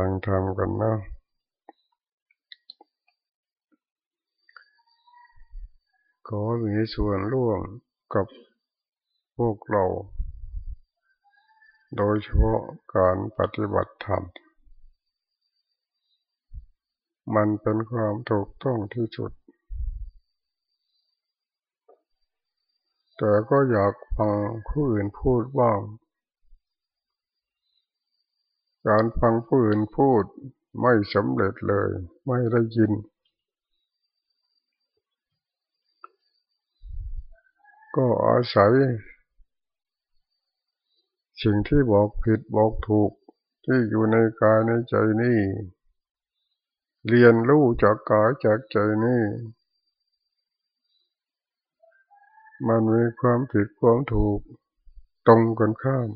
ฟังทำกันนะขอมีส่วนร่วมกับพวกเรา โดยเฉพาะการปฏิบัติธรรม มันเป็นความถูกต้องที่สุด แต่ก็อยากฟังผู้อื่นพูดบ้าง การฟังผู้อื่นพูดไม่สำเร็จเลย ไม่ได้ยิน ก็อาศัย สิ่งที่บอกผิดบอกถูกที่อยู่ในกายในใจนี่เรียนรู้จากกายจากใจนี่มันมีความผิดความถูกตรงกันข้าม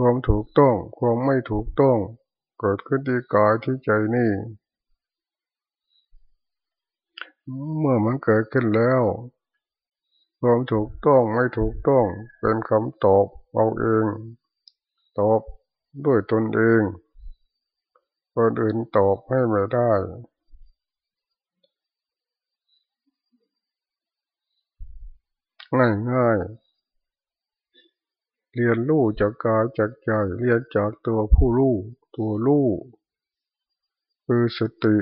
ความถูกต้อง ความไม่ถูกต้อง เกิดขึ้นที่กายที่ใจนี่ เมื่อมันเกิดขึ้นแล้ว ความถูกต้องไม่ถูกต้อง เป็นคำตอบเอาเอง ตอบด้วยตนเองคนอื่นตอบให้ไม่ได้ ง่ายง่าย เรียนรู้จากกายจากใจ เรียนจากตัวผู้รู้ตัวรู้คือสติ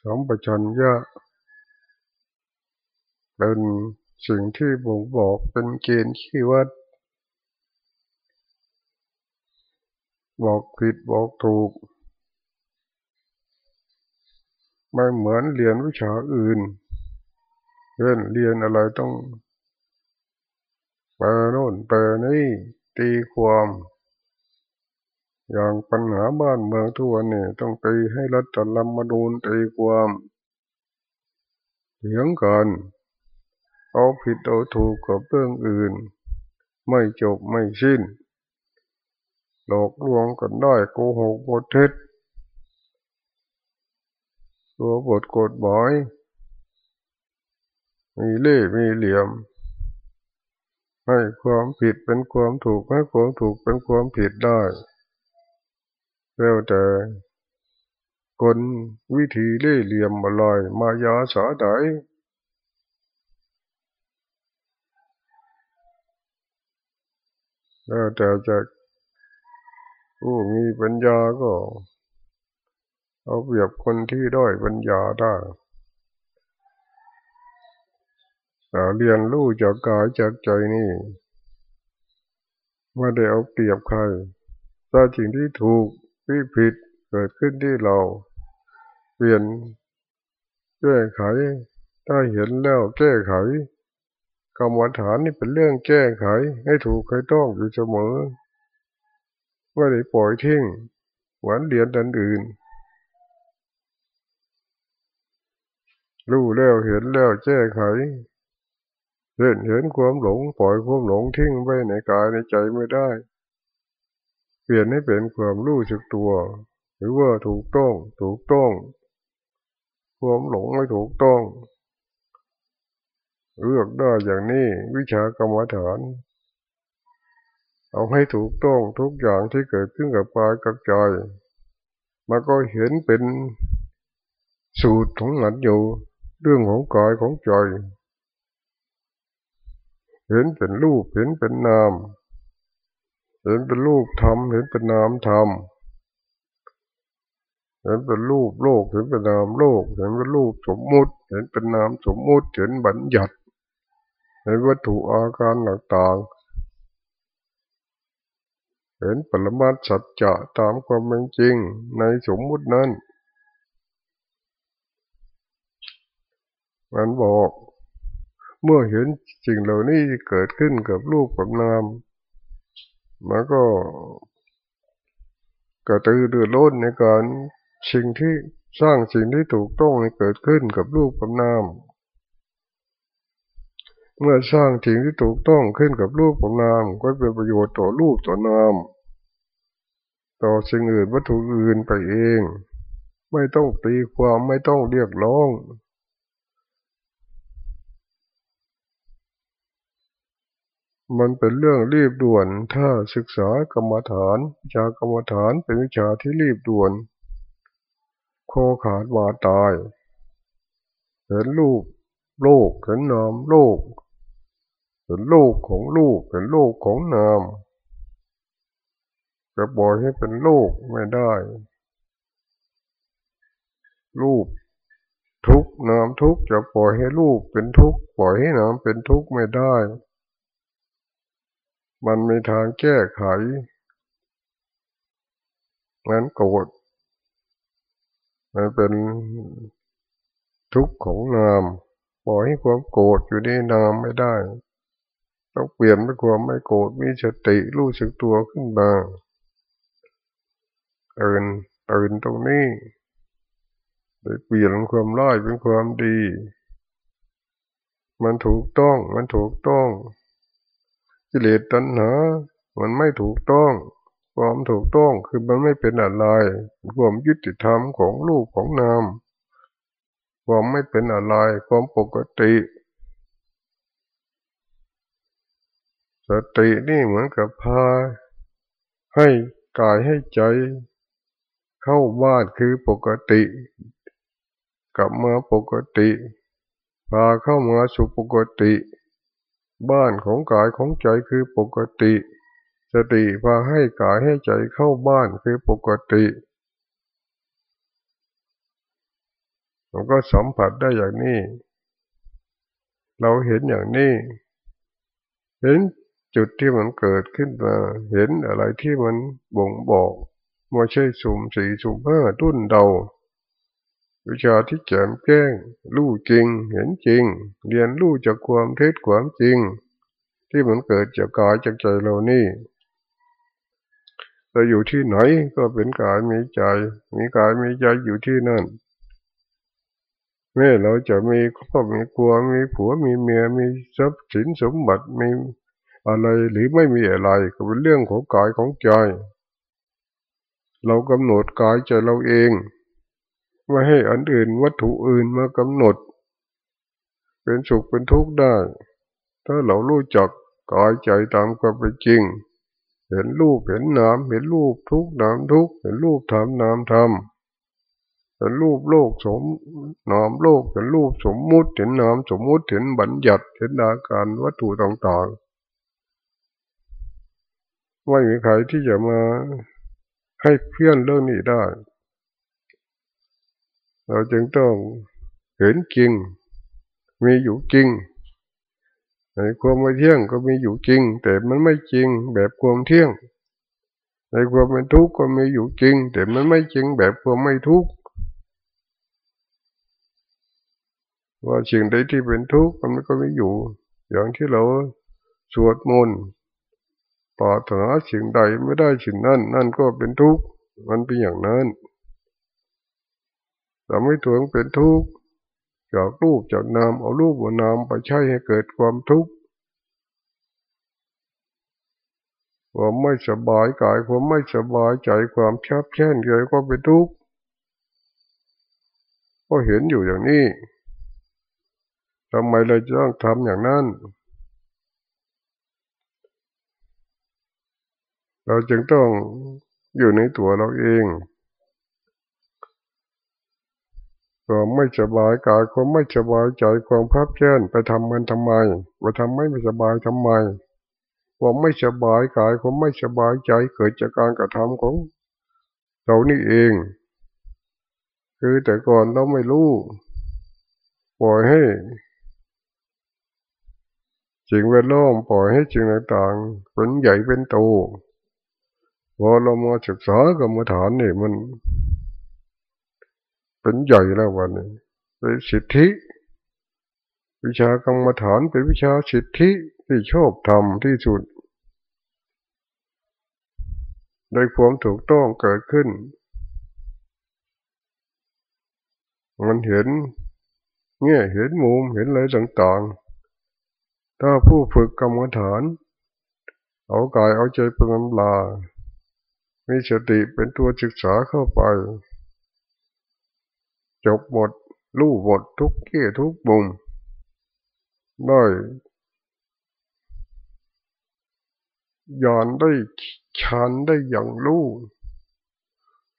สัมปชัญญะเป็นสิ่งที่บ่งบอกเป็นเกณฑ์ขี้วัด บอกผิดบอกถูก ไม่เหมือนเรียนวิชาอื่นเช่นเรียนอะไรต้องไปโน่นไปนี่ ตีความอย่างปัญหาบ้านเมืองทุกวันนี้ต้องตีให้รัฐธรรมนูญตีความเถียงกันเอาผิดเอาถูกกับเรื่องอื่น ไม่จบไม่สิ้น หลอกลวงกันได้โกหกบทเท็จตัวบทกฎหมายมีเล่มีเหลี่ยม ให้ความผิดเป็นความถูกให้ความถูกเป็นความผิดได้แล้วแต่คนวิธีเล่เหลี่ยมมาลอยมายาสาไดแล้วแต่จะผู้มีปัญญาก็ เอาเปรียบคนที่ด้อยปัญญาได้ เรียนรู้จากกายจากใจนี่ไม่ได้เอาเปรียบใครถ้าสิ่งที่ถูกที่ผิดเกิดขึ้นที่เรา เปลี่ยนแก้ไข ถ้าเห็นแล้วแก้ไขกรรมฐานนี่เป็นเรื่องแก้ไขให้ถูกให้ต้องอยู่เสมอไม่ได้ปล่อยทิ้งหวนเรียนดันอื่น รู้แล้วเห็นแล้วแก้ไข เห็นเห็นความหลงปล่อยความหลงทิ้งไว้ในกายในใจไม่ได้ เปลี่ยนให้เป็นความรู้สึกตัว หรือว่าถูกต้องถูกต้อง ความหลงไม่ถูกต้อง เลือกได้อย่างนี้วิชากรรมฐาน เอาให้ถูกต้องทุกอย่างที่เกิดขึ้นกับกายกับใจมันก็เห็นเป็นสูตรของหลันอยู่ เรื่องของกายของใจ เห็นเป็นรูปเห็นเป็นนาม เห็นเป็นรูปธรรมเห็นเป็นนามธรรมเห็นเป็นรูปโลกเห็นเป็นนามโลก เห็นเป็นรูปสมมุติ เห็นเป็นนามสมมุติเห็นบัญญัติเห็นวัตถุอาการต่างๆ เห็นปรมาสัจจะตามความเป็นจริงในสมมุตินั้น มันบอก เมื่อเห็นสิ่งเหล่านี้เกิดขึ้นกับรูปกับนามมันก็กระตือรือร้นในการสิ่งที่สร้างสิ่งที่ถูกต้องให้เกิดขึ้นกับรูปกับนามเมื่อสร้างสิ่งที่ถูกต้องขึ้นกับรูปกับนามก็เป็นประโยชน์ต่อรูปต่อนาม ต่อสิ่งอื่นวัตถุอื่นไปเอง ไม่ต้องตีความไม่ต้องเรียกร้อง มันเป็นเรื่องรีบด่วน ถ้าศึกษากรรมฐานวิชากรรมฐานเป็นวิชาที่รีบด่วนโคขาดวาตายเห็นรูปโลกเห็นนามโลกเห็นโลกของลูกเห็นโลกของนามจะปล่อยให้เป็นโลกไม่ได้ รูปทุกนามทุกจะปล่อยให้รูปเป็นทุกปล่อยให้นามเป็นทุกไม่ได้ มันมีทางแก้ไขงั้นโกรธมันเป็นทุกข์ของนามปล่อยให้ความโกรธอยู่ในนามไม่ได้ ต้องเปลี่ยนเป็นความไม่โกรธมีสติรู้สึกตัวขึ้นมาตื่นตื่นตรงนี้เปลี่ยนความร้ายเป็นความดี มันถูกต้องมันถูกต้อง กิเลสตัณหา มันไม่ถูกต้อง ความถูกต้องคือมันไม่เป็นอะไรความยุติธรรมของรูปของนามความไม่เป็นอะไรความปกติ สตินี่เหมือนกับพา ให้กายให้ใจ เข้าบ้านคือปกติ กลับมาปกติ พาเข้ามาสู่ปกติ บ้านของกายของใจคือปกติ สติพาให้กายให้ใจเข้าบ้านคือปกติเราก็สัมผัสได้อย่างนี้ เราเห็นอย่างนี้ เห็นจุดที่มันเกิดขึ้นมา เห็นอะไรที่มันบ่งบอกไม่ใช่สุ่มสี่สุ่มห้าตุ้นเดา วิชาที่แจ่มแจ้งรู้จริง เห็นจริง เรียนรู้จากความเท็จความจริง ที่มันเกิดจากกายจากใจเรานี่เราอยู่ที่ไหนก็เป็นกายมีใจ มีกายมีใจอยู่ที่นั่นแม้เราจะมีครอบมีครัวมีผัวมีเมียมีทรัพย์สินสมบัติมีอะไรหรือไม่มีอะไรก็เป็นเรื่องของกายของใจ เรากำหนดกายใจเราเอง ไม่ให้อันอื่นวัตถุอื่นมากำหนด เป็นสุขเป็นทุกข์ได้ ถ้าเรารู้จักกายใจตามความเป็นจริง เห็นรูปเห็นนามเห็นรูปทุกนามทุกเห็นรูปธรรมนามธรรมเห็นรูปโลกสมนามโลกเห็นรูปสมมุติเห็นนามสมมุติเห็นบัญญัติเห็นอาการวัตถุต่างๆไม่มีใครที่จะมาให้เพื่อนเรื่องนี้ได้ เราจึงต้องเห็นจริง มีอยู่จริงในความไม่เที่ยงก็มีอยู่จริง แต่มันไม่จริงแบบความเที่ยง ในความเป็นทุกข์ก็มีอยู่จริง แต่มันไม่จริงแบบความไม่ทุกข์ว่าสิ่งใดที่เป็นทุกข์มันก็ไม่อยู่ อย่างที่เราสวดมนต์ปรารถนาสิ่งใดไม่ได้สิ่งนั้น นั่นก็เป็นทุกข์มันเป็นอย่างนั้น เราไม่ถวงเป็นทุกข์จากรูปจากนามเอารูปเอานามไปใช้ให้เกิดความทุกข์ความไม่สบายกายความไม่สบายใจความชับแช่นใจก็เป็นทุกข์ก็เห็นอยู่อย่างนี้ทำไมเราจะต้องทำอย่างนั้น เราจึงต้องอยู่ในตัวเราเอง ความไม่สบายกายความไม่สบายใจความพับแค้นไปทำมันทำไมไปทำไม่สบายทำไมความไม่สบายกายความไม่สบายใจเกิดจากการกระทำของเรานี่เอง คือแต่ก่อนเราไม่รู้ปล่อยให้สิ่งแวดล้อมปล่อยให้สิ่งต่างๆเป็นใหญ่เป็นโตพอเรามาศึกษากรรมฐานนี่มัน เป็นใหญ่แล้ววันนี้เป็นสิทธิ วิชากรรมฐานเป็นวิชาสิทธิที่ชอบทำที่สุดได้ความถูกต้องเกิดขึ้น มันเห็นเงี้ยเห็นมุมเห็นอะไรต่างๆ ถ้าผู้ฝึกกรรมฐาน เอากายเอาใจเป็นกำลา มีสติเป็นตัวศึกษาเข้าไป จบหมดรู้หมดทุกเกี้ทุกบุมได้ยานได้ฌานได้อย่างรู้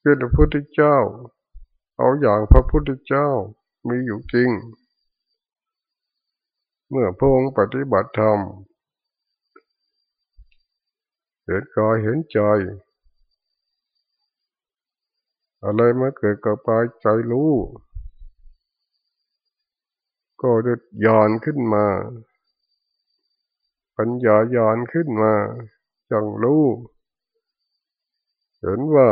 เป็นพระพุทธเจ้า เอาอย่างพระพุทธเจ้ามีอยู่จริง เมื่อพงปฏิบัติธรรมเห็นกายเห็นใจ อะไรมาเกิดกับกายใจรู้ ก็จะยานขึ้นมา ปัญญายานขึ้นมา จังรู้ เห็นว่า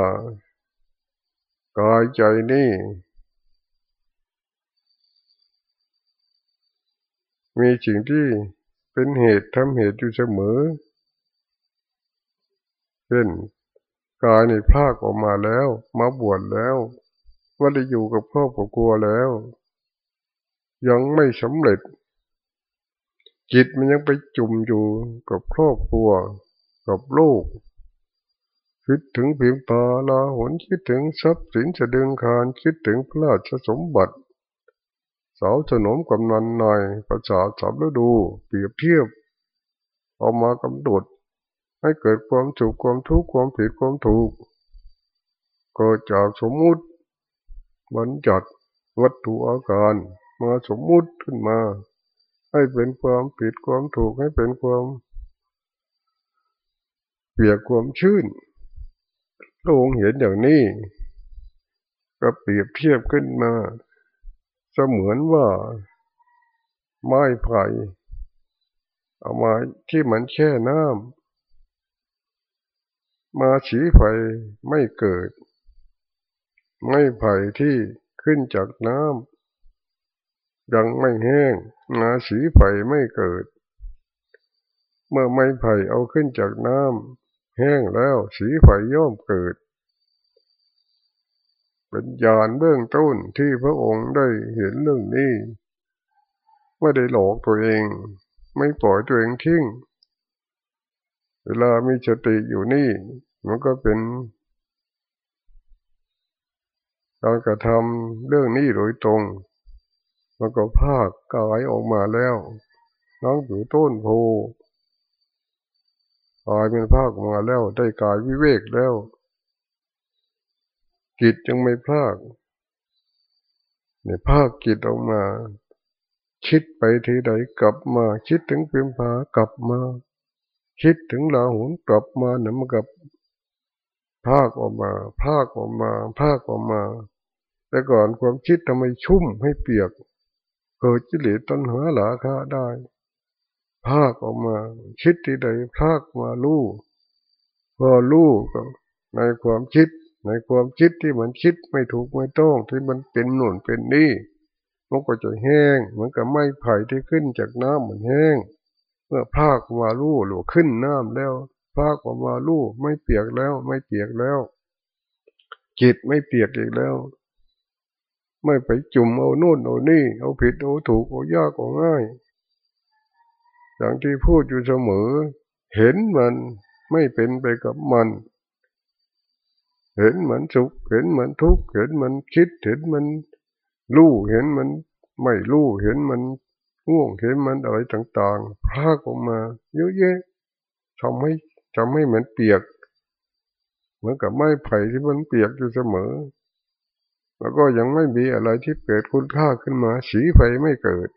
กายใจนี่มีสิ่งที่เป็นเหตุทำเหตุอยู่เสมอเช่น กายในภาคออกมาแล้ว มาบวชแล้วว่าได้อยู่กับครอบครัวแล้ว ยังไม่สำเร็จ จิตมันยังไปจุ่มอยู่กับครอบครัว กับลูก คิดถึงเพียงตาลาหนคิดถึงทรัพย์สินจะดึงคารคิดถึงพระราชสมบัติสาวสนมกำนันหน่อยประสาสามฤดู เปรียบเทียบ เอามากำหนด ให้เกิดความสุขความทุกข์ความผิดความถูกเกิดจากสมมุติบัญญัติวัตถุอาการมาสมมุติขึ้นมา ให้เป็นความผิดความถูกให้เป็นความเปียกความชื่นพระองค์เห็นอย่างนี้ ก็เปรียบเทียบขึ้นมา เสมือนว่า ไม้ไผ่เอามาที่มันแช่น้ำ มาฉีไฟไม่เกิด ไม้ไผ่ที่ขึ้นจากน้ำยังไม่แห้งมาสีไฟไม่เกิด เมื่อไม้ไผ่เอาขึ้นจากน้ำแห้งแล้วสีไฟย่อมเกิดเป็นญาณเบื้องต้นที่พระองค์ได้เห็นเรื่องนี้ ไม่ได้หลอกตัวเอง ไม่ปล่อยตัวเองทิ้ง เวลามีสติอยู่นี่ มันก็เป็นการกระทำเรื่องนี้โดยตรง มันก็ภาคกายออกมาแล้ว น้องอยู่ต้นโพกายเป็นภาคออกมาแล้ว ได้กายวิเวกแล้วจิตยังไม่พลากเนี่ยภาคจิตออกมา คิดไปทีใดกลับมา คิดถึงเพียงพากลับมา คิดถึงลาหุนกลับมาเนี่ยมันกับภาคออกมา ภาคออกมา ภาคออกมา แต่ก่อนความคิดทำไมชุ่มให้เปียก เกิดจิเลตัณหาหลาคาได้ ภาคออกมา คิดที่ใดภาคมาลู่พอลู่ก็ในความคิด ในความคิดที่มันคิดไม่ถูกไม่ต้องที่มันเป็นหนุนเป็นนี่มันก็จะแห้งเหมือนกับไม้ไผ่ที่ขึ้นจากน้ำเหมันแห้ง เมื่อภาคมาลู่หรือขึ้นน้ำแล้วภาคออกมาลู่ไม่เปียกแล้ว ไม่เปียกแล้ว จิตไม่เปียกอีกแล้ว ไม่ไปจุ่มเอาโน่นเอานี่ เอาผิดเอาถูกเอายากเอาง่ายอย่างที่พูดอยู่เสมอ เห็นมันไม่เป็นไปกับมัน เห็นมือนสุขเห็นมือนทุกข์เห็นมันคิดเห็นมันรู้เห็นมันไม่รู้เห็นมัน ง่วงเห็นมันอะไรต่างๆพากออกมาเยอะแยะทำให้ทำให้เหมือนเปียก เหมือนกับไม้ไผ่ที่มันเปียกอยู่เสมอ แล้วก็ยังไม่มีอะไรที่เกิดคุณค่าขึ้นมา สีไฟไม่เกิด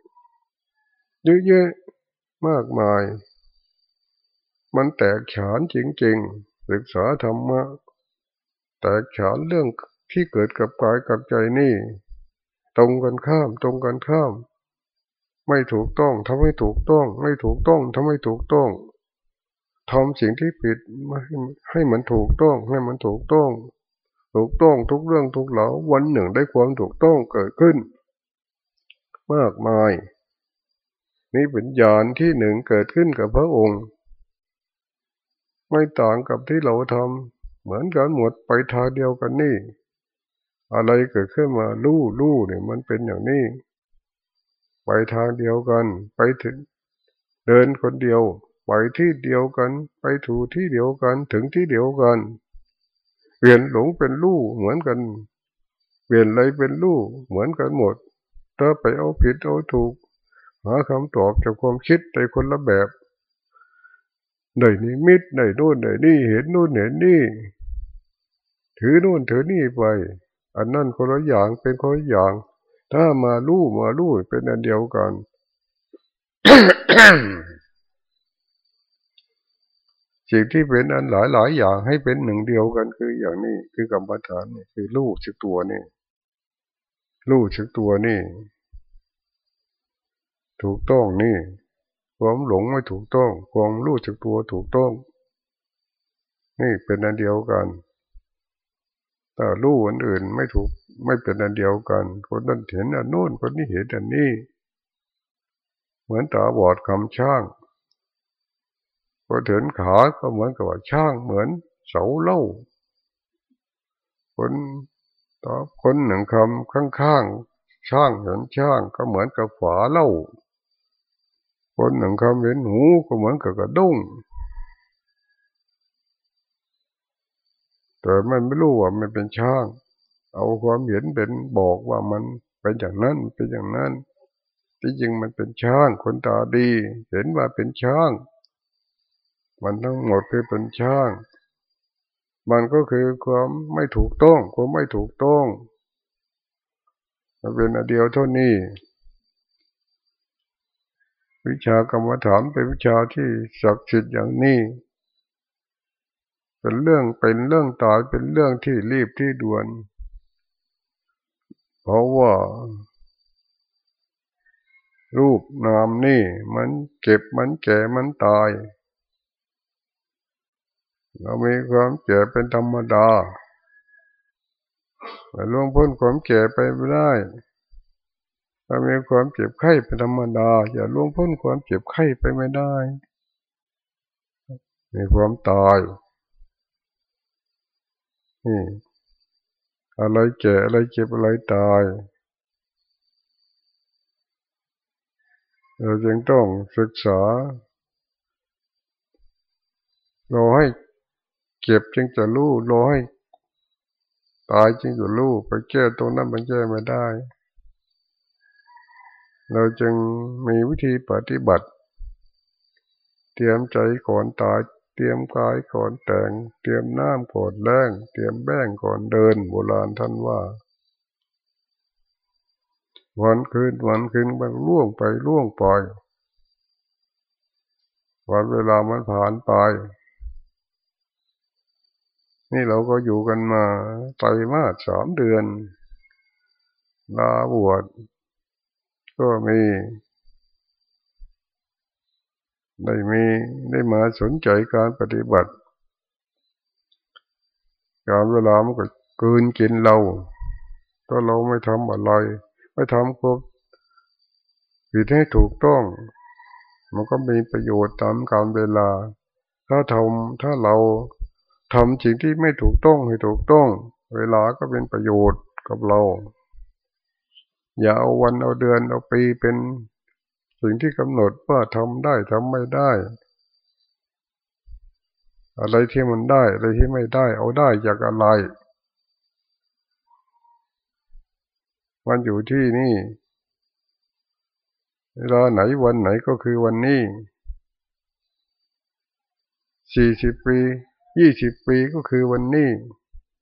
เยอะแยะมากมาย มันแตกฉานจริงๆ ศึกษาธรรมะ แตกฉานเรื่องที่เกิดกับกายกับใจนี่ ตรงกันข้ามตรงกันข้าม ไม่ถูกต้องทำให้ถูกต้อง ไม่ถูกต้องทำให้ถูกต้องทำสิ่งที่ผิดให้มันถูกต้อง ให้มันถูกต้อง ถูกต้องทุกเรื่องทุกเหล่าวันหนึ่งได้ความถูกต้องเกิดขึ้น มากมาย นี่เป็นญาณที่หนึ่งเกิดขึ้นกับพระองค์ ไม่ต่างกับที่เราทำเหมือนกันหมดไปทางเดียวกันนี่ อะไรเกิดขึ้นมาลู่ลู่เนี่ยมันเป็นอย่างนี้ ไปทางเดียวกัน ไปถึง เดินคนเดียว ไปที่เดียวกัน ไปถูที่เดียวกันถึงที่เดียวกัน เปลี่ยนหลงเป็นลู่เหมือนกัน เปลี่ยนอะไรเป็นลู่เหมือนกันหมดถ้าไปเอาผิดเอาถูก หาคำตอบจากความคิดในคนละแบบได้นิมิตได้นู่นได้นี่เห็นนู่นเห็นนี่ถือนู่นถือนี่ไป อันนั้นคนละอย่างเป็นคนละอย่าง ถ้ามาลู่มาลู่เป็นอันเดียวกันสิ่งที่เป็นอันหลายหลายอย่างให้เป็นหนึ่งเดียวกันคืออย่างนี้คือกรรมฐานนี่คือลู่สึกตัวนี่ลู่สึกตัวนี่ ถูกต้องนี่ความหลงไม่ถูกต้องความรู้สึกตัวถูกต้อง นี่เป็นอันเดียวกัน แต่รู้อันอื่นไม่ถูกไม่เป็นอันเดียวกัน คนนั้นเห็นอันโน้นคนนี้เห็นอันนี้ เหมือนตาบอดคำช่างพอถึงขาก็เหมือนกับว่าช่างเหมือนเสาเล่า คนตอบคนหนึ่งคำข้างๆช่างเห็นช่างก็เหมือนกับฝาเล่า คนหนึ่งคำเห็นหูก็เหมือนกับกระดุ้ง แต่มันไม่รู้ว่ามันเป็นช่าง เอาความเห็นเป็นบอกว่ามันเป็นอย่างนั้นเป็นอย่างนั้น ที่จริงมันเป็นช่างคนตาดี เห็นว่าเป็นช่าง มันทั้งหมดคือเป็นช่าง มันก็คือความไม่ถูกต้องความไม่ถูกต้องมันเป็นอเดียวเท่านี้ วิชากรรมฐานเป็นวิชาที่ศักดิ์สิทธิ์อย่างนี้ เป็นเรื่องเป็นเรื่องตายเป็นเรื่องที่รีบที่ด่วน เพราะว่า รูปนามนี่ มันเก็บมันแก่มันตาย เรามีความแก่เป็นธรรมดาแต่ล่วงพ้นความแก่ไปไม่ได้เรามีความเจ็บไข้เป็นธรรมดา อย่าล่วงพ้นความเจ็บไข้ไปไม่ได้ มีความตาย อะไรแก่อะไรเจ็บอะไรตาย เราจึงต้องศึกษา เราให้เก็บจึงจะรู้รอให้ตายจึงจะรู้ไปแก้ตรงนั้นมันแก้ไม่ได้ เราจึงมีวิธีปฏิบัติ เตรียมใจก่อนตาย เตรียมกายก่อนแต่ง เตรียมน้ำก่อนแรงเตรียมแป้งก่อนเดินโบราณท่านว่า วันคืนวันคืนมันล่วงไปล่วงไปวันเวลามันผ่านไป นี่เราก็อยู่กันมาไตรมาสสามเดือนลาบวชก็มี ได้มีได้มาสนใจการปฏิบัติ การเวลามันก็กืนกินเราถ้าเราไม่ทำอะไร ไม่ทำครบผิดให้ถูกต้อง มันก็มีประโยชน์ตามการเวลา ถ้าทำถ้าเราทำสิ่งที่ไม่ถูกต้องให้ถูกต้อง เวลาก็เป็นประโยชน์กับเรา อย่าเอาวันเอาเดือนเอาปีเป็น สิ่งที่กำหนดว่าทำได้ทำไม่ได้ อะไรที่มันได้ อะไรที่ไม่ได้ เอาได้จากอะไร มันอยู่ที่นี่เวลาไหนวันไหนก็คือวันนี้สี่สิบปียี่สิบปีก็คือวันนี้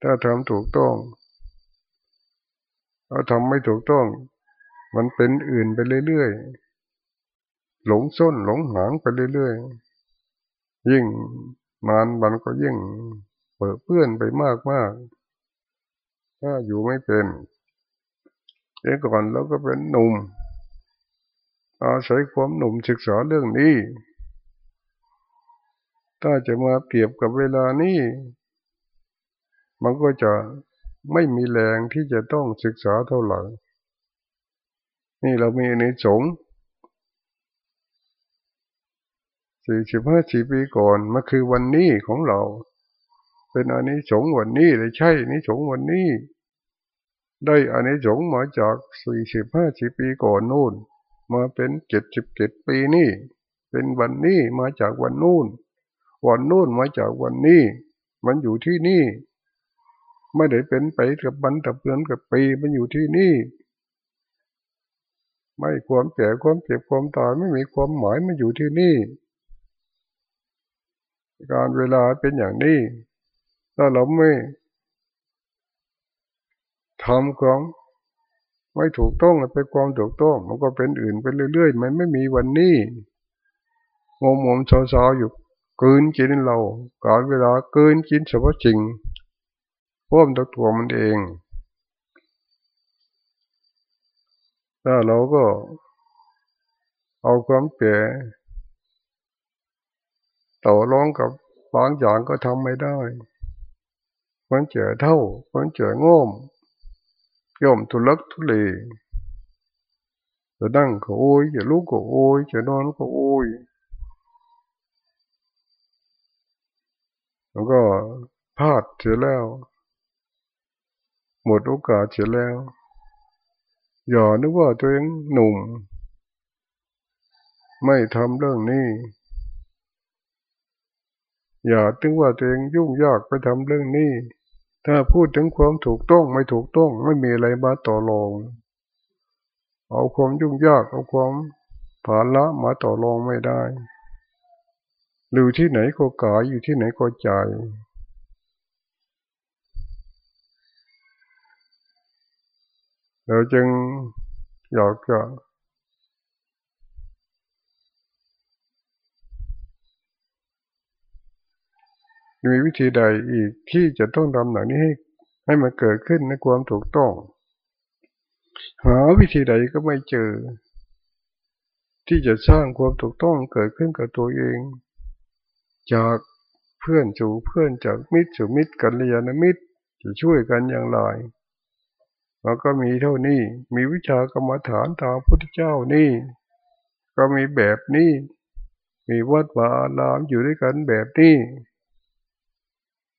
ถ้าทำถูกต้องถ้าทำไม่ถูกต้อง มันเป็นอื่นไปเรื่อยๆ หลงส้นหลงหางไปเรื่อยๆ ยิ่งนานมันก็ยิ่งเปิดเพื่อนไปมากๆถ้าอยู่ไม่เป็นเดี๋ยวก่อนเราก็เป็นหนุ่มอาศัยความหนุ่มศึกษาเรื่องนี้ ถ้าจะมาเปรียบกับเวลานี้ มันก็จะไม่มีแรงที่จะต้องศึกษาเท่าไหร่ นี่เรามีในสง สี่สิบห้าสี่ปีก่อนมันคือวันนี้ของเรา เป็นอันนี้สงวันนี้เลยใช่นี้สงวันนี้ ได้อันนี้สงมาจากสี่สิบห้าสี่ปีก่อนนู่น มาเป็นเจ็ดสิบเจ็ดปีนี่ เป็นวันนี้มาจากวันนู่น วันนู่นมาจากวันนี้ มันอยู่ที่นี่ ไม่ได้เป็นไปกับบันกับเดือนกับปีมันอยู่ที่นี่ไม่ความแก่ความเจ็บความตายไม่มีความหมายมันอยู่ที่นี่ การเวลาเป็นอย่างนี้ถ้าเราไม่ทำความไม่ถูกต้องเป็นความถูกต้องมันก็เป็นอื่นไปเรื่อยๆ มันไม่มีวันนี้งมงมเศร้าๆอยู่กินกินเราการเวลาเกินกินเฉพาะจริงพ่วมตัวตัวมันเองถ้าเราก็เอาความเปลี่ย ต่อรองกับบางอย่างก็ทำไม่ได้มันเจอเท่ามันเจอง่มย่อมทุลักทุเลจะนั่งก็โอยจะลุกก็โอยจะนอนก็โอยแล้วก็พลาดเสียแล้ว หมดโอกาสเสียแล้ว อย่านึกว่าตัวเองหนุ่ม ไม่ทำเรื่องนี้ อย่าตึงว่าตัวเองยุ่งยากไปทำเรื่องนี้ ถ้าพูดถึงความถูกต้องไม่ถูกต้องไม่มีอะไรมาต่อรอง เอาความยุ่งยากเอาความผาละมาต่อรองไม่ได้อยู่ที่ไหนก็กายอยู่ที่ไหนก็ใจเราจึงอยากจะ มีวิธีใดอีกที่จะต้องทำหนังนี้ให้ให้มันเกิดขึ้นในความถูกต้อง หาวิธีใดก็ไม่เจอ ที่จะสร้างความถูกต้องเกิดขึ้นกับตัวเอง จากเพื่อนสู่เพื่อนจากมิตรสู่มิตรกันเลยนมิตรจะช่วยกันอย่างไรมันก็มีเท่านี้มีวิชากรรมฐานตามพุทธเจ้านี่ ก็มีแบบนี้ มีวัดวาลามอยู่ด้วยกันแบบนี้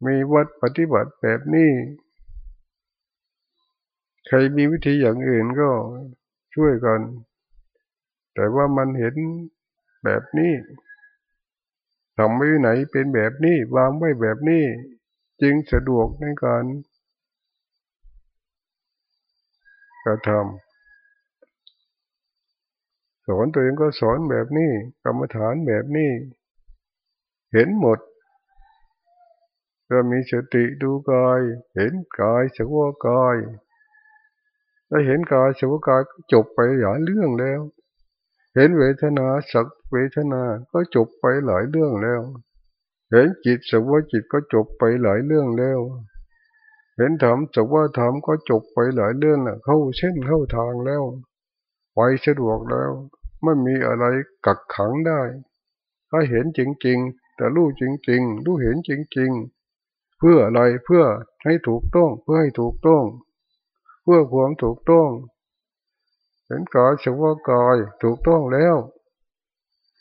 มีวัดปฏิบัติแบบนี้ ใครมีวิธีอย่างอื่นก็ช่วยกัน แต่ว่ามันเห็นแบบนี้ทำไว้ไหนเป็นแบบนี้วางไว้แบบนี้ จึงสะดวกในการกระทำสอนตัวเองก็สอนแบบนี้ กรรมฐานแบบนี้ เห็นหมด ก็มีสติดูกาย เห็นกายสวากายถ้าเห็นกายสวากายก็จบไปหลายเรื่องแล้ว เห็นเวทนาสักเวทนาก็จบไปหลายเรื่องแล้ว เห็นจิตสวาจิตก็จบไปหลายเรื่องแล้ว เห็นธรรมสว่าธรรมก็จบไปหลายเรื่องนะเข้าเส้นเข้าทางแล้วไปสะดวกแล้ว ไม่มีอะไรกักขังได้ ถ้าเห็นจริง ๆ แต่รู้จริง ๆ รู้เห็นจริง ๆ เพื่ออะไรเพื่อให้ถูกต้อง เพื่อให้ถูกต้อง เพื่อความถูกต้อง เห็นกายสว่ากายถูกต้องแล้ว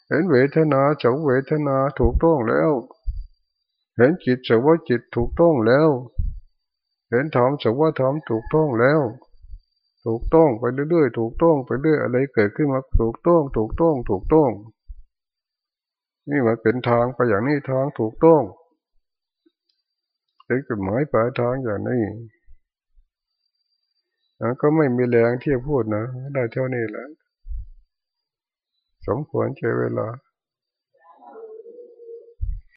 เห็นเวทนาสวเวทนาถูกต้องแล้ว เห็นจิตสว่าจิตถูกต้องแล้ว เห็นธรรมสักว่าธรรมถูกต้องแล้ว ถูกต้องไปเรื่อยๆ ถูกต้องไปเรื่อยอะไรเกิดขึ้นมาถูกต้อง ถูกต้อง ถูกต้อง นี่มันเป็นทางไปอย่างนี้ทางถูกต้อง ถึงจุดหมายปลายทางอย่างนี้นะก็ไม่มีแรงที่จะพูดนะ ได้เท่านี้แหละสมควรใช้เวลา